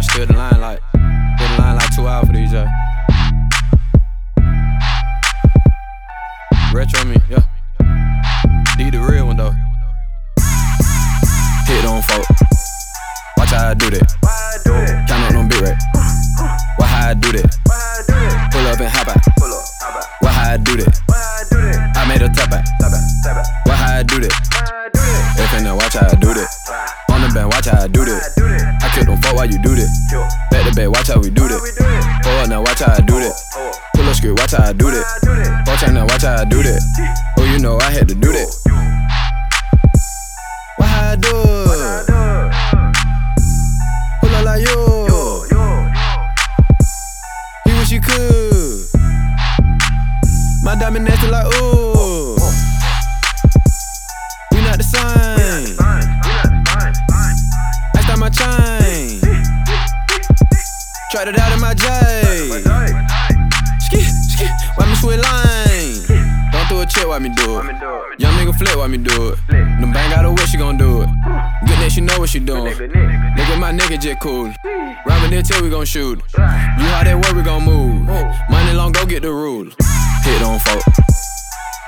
I stood in line like, stood in line like two hours for these. Retro me, yeah. D the real one though. Hit on folk. Watch how I do that. Count up them big racks. Watch how I do that. Pull up and hop out. Watch how I do that. I made a tap out. Watch how I do that. If in watch how I do that. On the band, watch how I do that. Kill them folk while you do that. Back to back, watch how we do that. Pull up now, watch how I do that. Pull up script, watch how I do that. Watch out now, watch how I do that. Oh, you know I had to do that. How I do it. Pull up like you. He wish you could. My diamond nasty like ooh. We not the same. Tried it out in my J. Ski, ski, why me switch lane? Don't do a check, why me do it? Young nigga flip, why me do it? Them bang got a wish, she gon' do it. Good next, she know what she doing. Nigga, my nigga just cool. Rhyming there till we gon' shoot. You how that work, we gon' move. Money long, go get the rule. Hit on folk.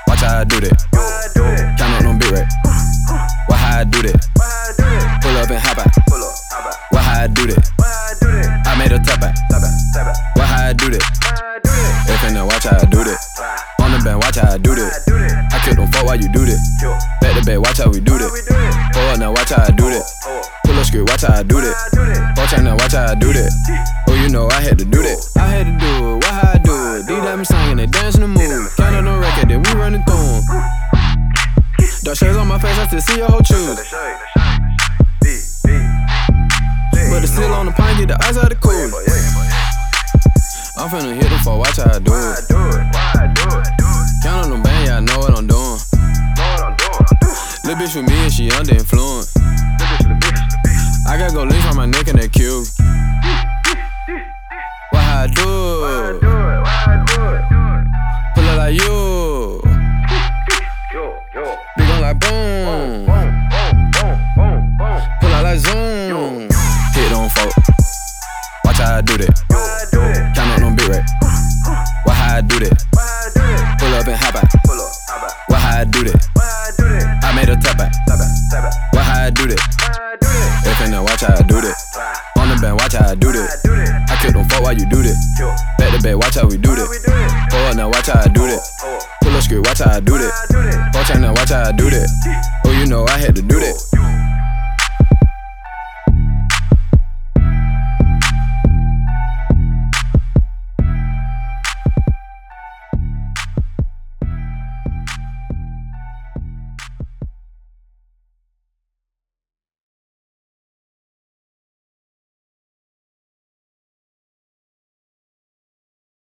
Watch how I do that. Count up them big racks. Watch how I do that. Do that. If in there, watch how I do that. On the band, watch how I do that. I kill them fuck while you do that. Back to back, watch how we do that. Pull up now, watch how I do that. Pull up script, watch how I do that. Watch out now, watch how I do that. Oh, you know I had to do that. I had to do it. How I do it. D me singing, they dancing the move. Count on the record, then we running through 'em. Dark shades on my face, I still see your whole shoes. But it's still on the pine, get the ice out of the cooler. I'm finna hit them for watch how I do it. Count on them band, yeah, I know what I'm doing. Little bitch with me and she under influence. I gotta go links on my neck and that cube. How I do that. Count up them big racks. Watch how I do that. Pull up and hop out. Watch how I do that. I made a tap out. Watch how I do that. If in there, watch how I do that. On the band, watch how I do that. I kill them fuck while you do that. Back to back, watch how we do that. Pull up now, watch how I do that. Pull up script, watch how I do that. Watch out now, watch how I do that. Oh, you know I had to do that.